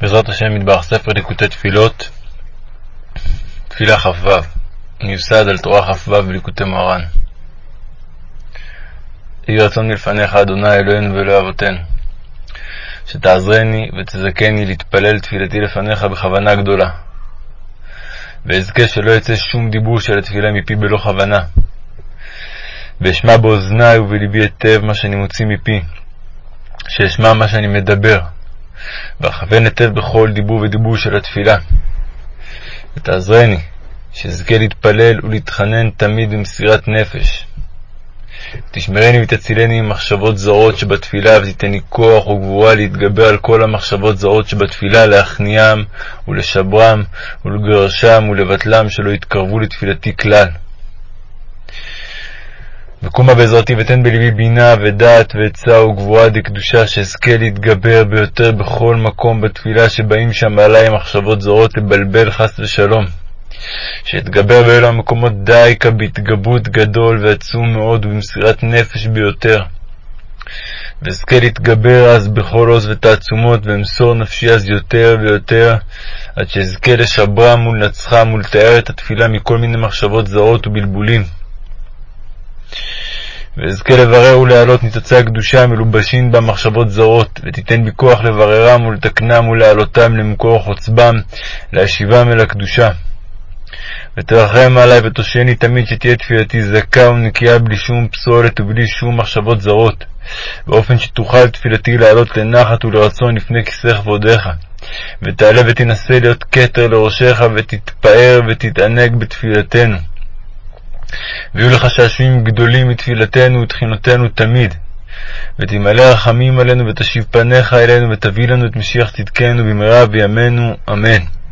בעזרת השם מטבח ספר ליקוטי תפילות, תפילה כ"ו, מיוסד על תורה כ"ו בליקוטי מוהר"ן. יהי רצון מלפניך, אדוני אלוהינו ואלוהי אבותינו, שתעזרני ותזכני להתפלל תפילתי לפניך בכוונה גדולה, ואזכה שלא יצא שום דיבור של התפילה מפי בלא כוונה, ואשמע באוזני ובלבי היטב מה שאני מוציא מפי, שאשמע מה שאני מדבר, ואכוון היטב בכל דיבור ודיבור של התפילה. ותעזרני, שאזכה להתפלל ולהתחנן תמיד במסירת נפש. תשמרני ותצילני ממחשבות זרות שבתפילה, ותיתן לי כוח וגבורה להתגבר על כל המחשבות זרות שבתפילה, להכניעם ולשברם ולגרשם ולבטלם, שלא יתקרבו לתפילתי כלל. וקומה בעזרתי ותן בלבי בינה ודעת ועצה וגבורה דקדושה, שאזכה להתגבר ביותר בכל מקום בתפילה שבאים שם עלי מחשבות זרות לבלבל חס ושלום. שאתגבר באלו המקומות דייקה בהתגברות גדול ועצום מאוד ובמסירת נפש ביותר. ואזכה להתגבר אז בכל עוז ותעצומות, ואמסור נפשי אז יותר ויותר, עד שאזכה לשברם ולנצחם ולתאר את התפילה מכל מיני מחשבות זרות ובלבולים. ואזכה לברר ולהעלות ניצוצי הקדושה המלובשים בה מחשבות זרות, ותיתן בי כוח לבררם ולתקנם ולהעלותם למקור חוצבם, להשיבם אל הקדושה. ותרחם עלי ותושעני תמיד שתהיה תפילתי זכה ונקייה בלי שום פסולת ובלי שום מחשבות זרות, באופן שתוכל תפילתי לעלות לנחת ולרצון לפני כיסא כבודיך, ותעלה ותנסה להיות כתר לראשך ותתפאר ותתענג בתפילתנו. ויהיו לך שעשועים גדולים מתפילתנו ותחינותינו תמיד. ותמלא רחמים עלינו ותשיב פניך אלינו ותביא לנו את משיח צדקנו במהרה בימינו, אמן.